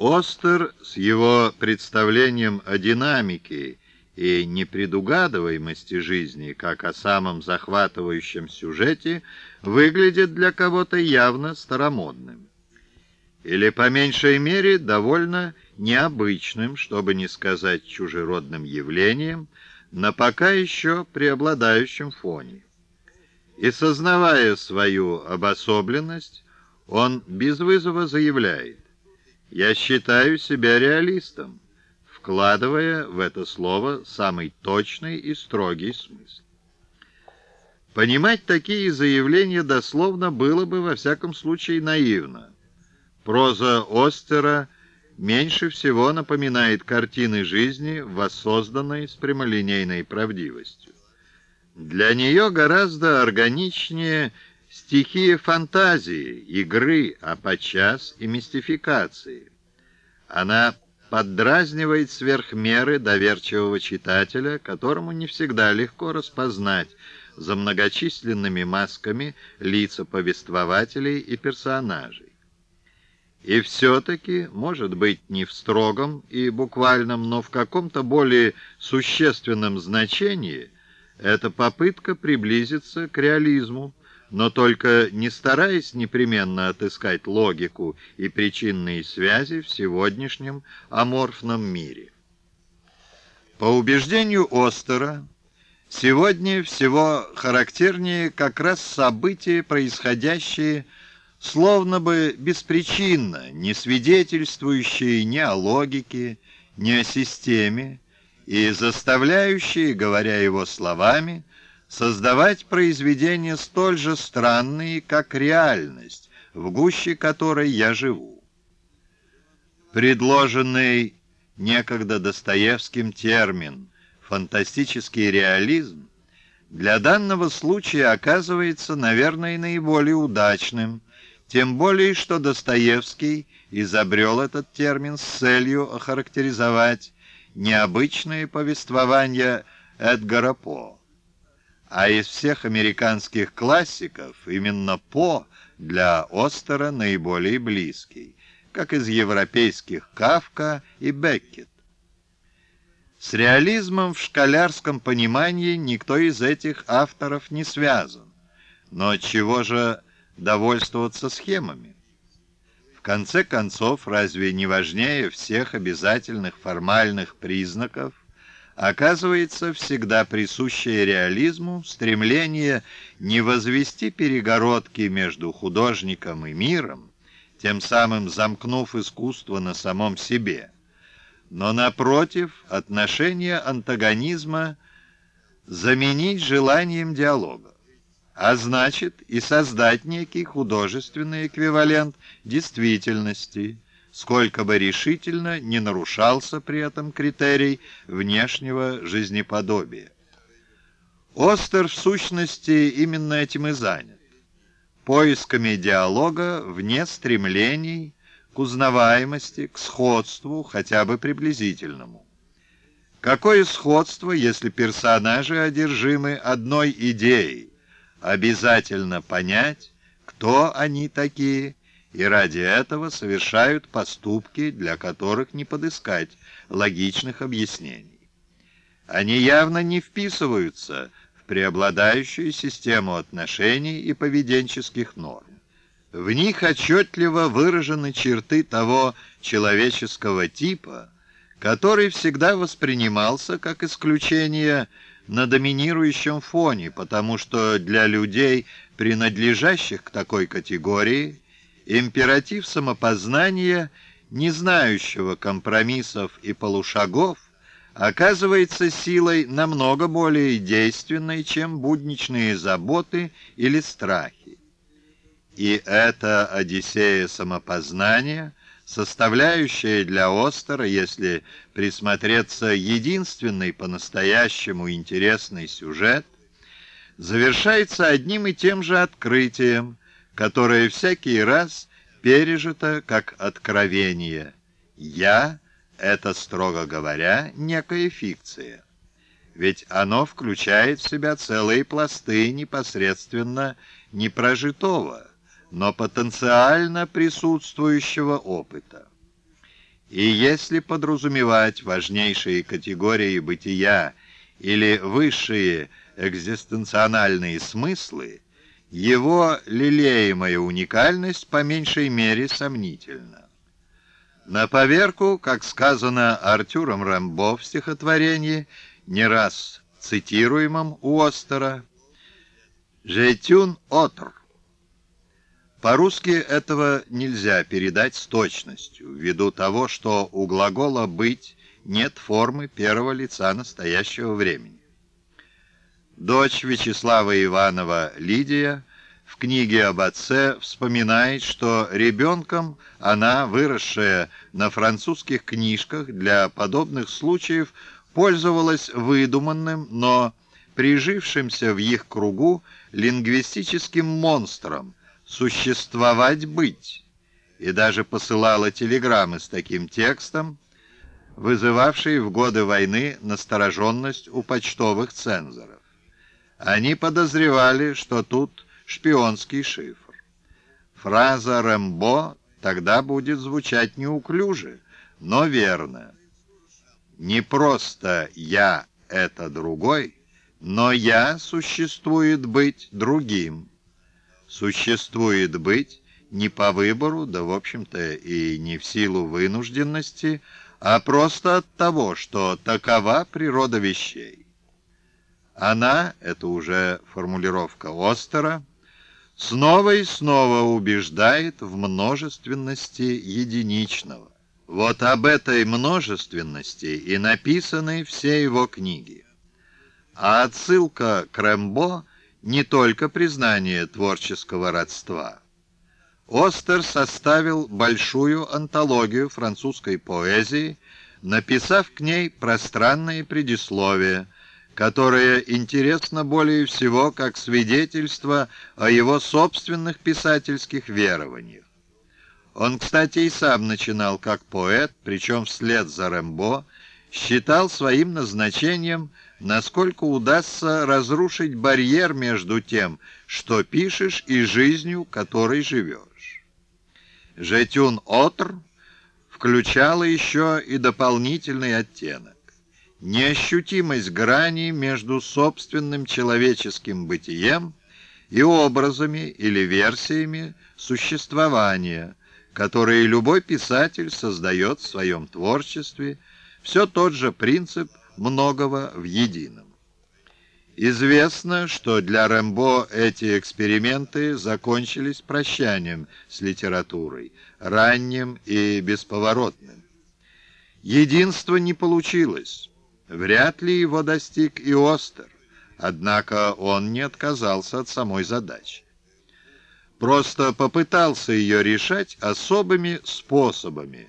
Остер с его представлением о динамике и непредугадываемости жизни, как о самом захватывающем сюжете, выглядит для кого-то явно старомодным. Или, по меньшей мере, довольно необычным, чтобы не сказать чужеродным явлением, на пока еще преобладающем фоне. И сознавая свою обособленность, он без вызова заявляет, я считаю себя реалистом, вкладывая в это слово самый точный и строгий смысл. Понимать такие заявления дословно было бы во всяком случае наивно. Проза Остера меньше всего напоминает картины жизни, воссозданной с прямолинейной правдивостью. Для нее гораздо органичнее Стихия фантазии, игры, а подчас и мистификации. Она поддразнивает сверх меры доверчивого читателя, которому не всегда легко распознать за многочисленными масками лица повествователей и персонажей. И все-таки, может быть, не в строгом и буквальном, но в каком-то более существенном значении, эта попытка приблизиться к реализму, но только не стараясь непременно отыскать логику и причинные связи в сегодняшнем аморфном мире. По убеждению Остера, сегодня всего характернее как раз события, происходящие словно бы беспричинно, не свидетельствующие ни о логике, ни о системе, и заставляющие, говоря его словами, создавать произведения столь же странные, как реальность, в гуще которой я живу. Предложенный некогда Достоевским термин «фантастический реализм» для данного случая оказывается, наверное, наиболее удачным, тем более, что Достоевский изобрел этот термин с целью охарактеризовать необычное повествование Эдгара По. А из всех американских классиков именно По для Остера наиболее близкий, как из европейских Кавка и Беккет. С реализмом в школярском понимании никто из этих авторов не связан. Но чего же довольствоваться схемами? В конце концов, разве не важнее всех обязательных формальных признаков оказывается всегда присущее реализму стремление не возвести перегородки между художником и миром, тем самым замкнув искусство на самом себе, но, напротив, отношение антагонизма заменить желанием диалога, а значит и создать некий художественный эквивалент действительности – сколько бы решительно не нарушался при этом критерий внешнего жизнеподобия. Остер, в сущности, именно этим и занят. Поисками диалога вне стремлений к узнаваемости, к сходству, хотя бы приблизительному. Какое сходство, если персонажи одержимы одной идеей? Обязательно понять, кто они такие и ради этого совершают поступки, для которых не подыскать логичных объяснений. Они явно не вписываются в преобладающую систему отношений и поведенческих норм. В них отчетливо выражены черты того человеческого типа, который всегда воспринимался как исключение на доминирующем фоне, потому что для людей, принадлежащих к такой категории, Императив самопознания, не знающего компромиссов и полушагов, оказывается силой намного более действенной, чем будничные заботы или страхи. И эта Одиссея самопознания, составляющая для Остера, если присмотреться, единственный по-настоящему интересный сюжет, завершается одним и тем же открытием, которое всякий раз пережито как откровение. «Я» — это, строго говоря, некая фикция. Ведь оно включает в себя целые пласты непосредственно непрожитого, но потенциально присутствующего опыта. И если подразумевать важнейшие категории бытия или высшие экзистенциональные смыслы, его лелеемая уникальность по меньшей мере сомнительна. На поверку, как сказано Артюром Рамбо в стихотворении, не раз цитируемом у Остера, «Жетюн отр». По-русски этого нельзя передать с точностью, ввиду того, что у глагола «быть» нет формы первого лица настоящего времени. Дочь Вячеслава Иванова Лидия в книге об отце вспоминает, что ребенком она, выросшая на французских книжках, для подобных случаев пользовалась выдуманным, но прижившимся в их кругу лингвистическим монстром «существовать быть» и даже посылала телеграммы с таким текстом, вызывавшие в годы войны настороженность у почтовых цензоров. Они подозревали, что тут шпионский шифр. Фраза «Рэмбо» тогда будет звучать неуклюже, но верно. Не просто «я» — это другой, но «я» существует быть другим. Существует быть не по выбору, да, в общем-то, и не в силу вынужденности, а просто от того, что такова природа вещей. Она, это уже формулировка Остера, снова и снова убеждает в множественности единичного. Вот об этой множественности и написаны все его книги. А отсылка к Рэмбо не только признание творческого родства. Остер составил большую антологию французской поэзии, написав к ней пространные предисловия – которое интересно более всего как свидетельство о его собственных писательских верованиях. Он, кстати, и сам начинал как поэт, причем вслед за Рэмбо, считал своим назначением, насколько удастся разрушить барьер между тем, что пишешь, и жизнью, которой живешь. Жетюн Отр включала еще и дополнительный оттенок неощутимость грани между собственным человеческим бытием и образами или версиями существования, которые любой писатель создает в своем творчестве, все тот же принцип многого в едином. Известно, что для Рэмбо эти эксперименты закончились прощанием с литературой, ранним и бесповоротным. Единство не получилось. Вряд ли его достиг и Остер, однако он не отказался от самой задачи. Просто попытался ее решать особыми способами,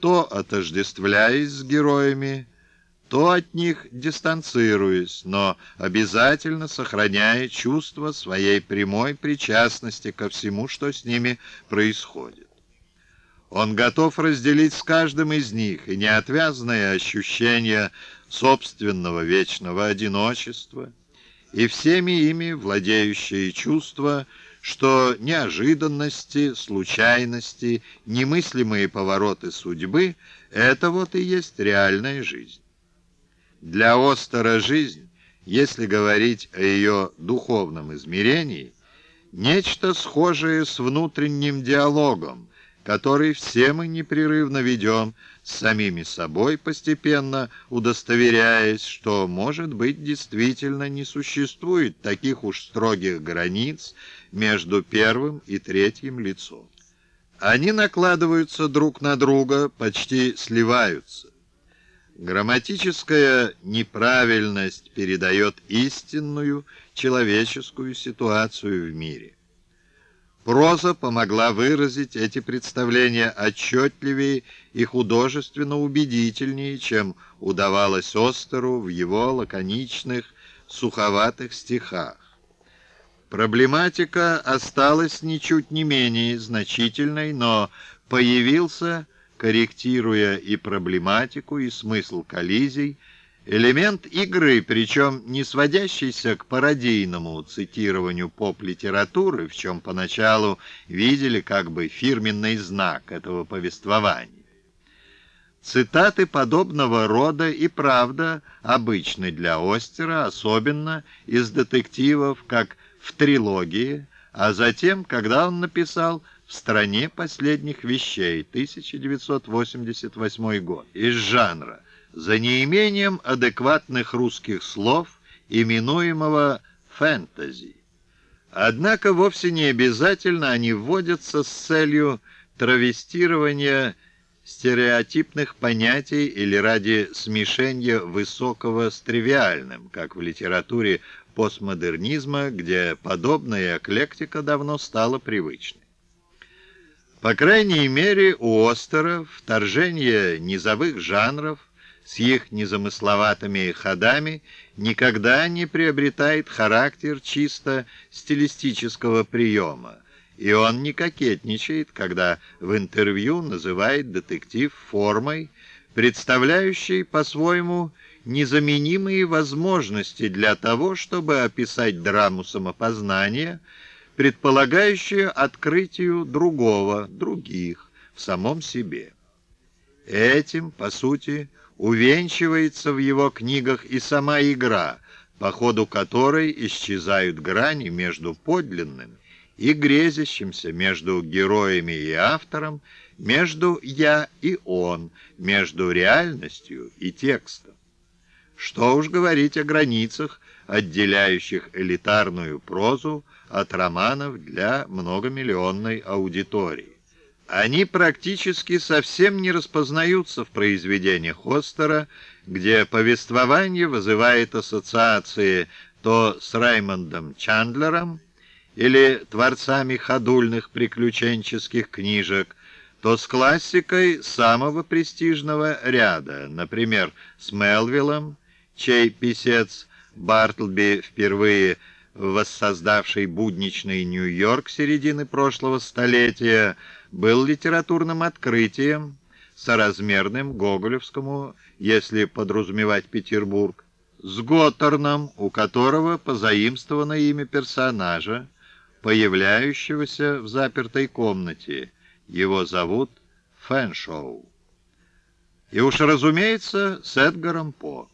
то отождествляясь с героями, то от них дистанцируясь, но обязательно сохраняя чувство своей прямой причастности ко всему, что с ними происходит. Он готов разделить с каждым из них и неотвязное ощущение собственного вечного одиночества и всеми ими владеющие чувства, что неожиданности, случайности, немыслимые повороты судьбы — это вот и есть реальная жизнь. Для Остера жизнь, если говорить о ее духовном измерении, нечто схожее с внутренним диалогом, который все мы непрерывно ведем самими собой, постепенно удостоверяясь, что, может быть, действительно не существует таких уж строгих границ между первым и третьим лицом. Они накладываются друг на друга, почти сливаются. Грамматическая неправильность передает истинную человеческую ситуацию в мире. Проза помогла выразить эти представления отчетливее и художественно убедительнее, чем удавалось Остеру в его лаконичных, суховатых стихах. Проблематика осталась ничуть не менее значительной, но появился, корректируя и проблематику, и смысл коллизий, Элемент игры, причем не сводящийся к пародийному цитированию поп-литературы, в чем поначалу видели как бы фирменный знак этого повествования. Цитаты подобного рода и правда обычны для Остера, особенно из детективов, как в трилогии, а затем, когда он написал «В стране последних вещей» 1988 год, из жанра, за неимением адекватных русских слов, именуемого фэнтези. Однако вовсе не обязательно они вводятся с целью травестирования стереотипных понятий или ради смешения высокого с тривиальным, как в литературе постмодернизма, где подобная эклектика давно стала привычной. По крайней мере, у Остера вторжение низовых жанров с их незамысловатыми ходами никогда не приобретает характер чисто стилистического приема, и он не кокетничает, когда в интервью называет детектив формой, представляющей по-своему незаменимые возможности для того, чтобы описать драму самопознания, предполагающую открытию другого, других, в самом себе. Этим, по сути, увенчивается в его книгах и сама игра, по ходу которой исчезают грани между подлинным и грезящимся, между героями и автором, между «я» и «он», между реальностью и текстом. Что уж говорить о границах, отделяющих элитарную прозу от романов для многомиллионной аудитории. Они практически совсем не распознаются в произведениях Остера, где повествование вызывает ассоциации то с Раймондом Чандлером или творцами ходульных приключенческих книжек, то с классикой самого престижного ряда, например, с Мелвиллом, чей писец Бартлби впервые воссоздавший будничный Нью-Йорк середины прошлого столетия, был литературным открытием, соразмерным Гоголевскому, если подразумевать Петербург, с Готтерном, у которого позаимствовано имя персонажа, появляющегося в запертой комнате. Его зовут Фэншоу. И уж, разумеется, с Эдгаром По.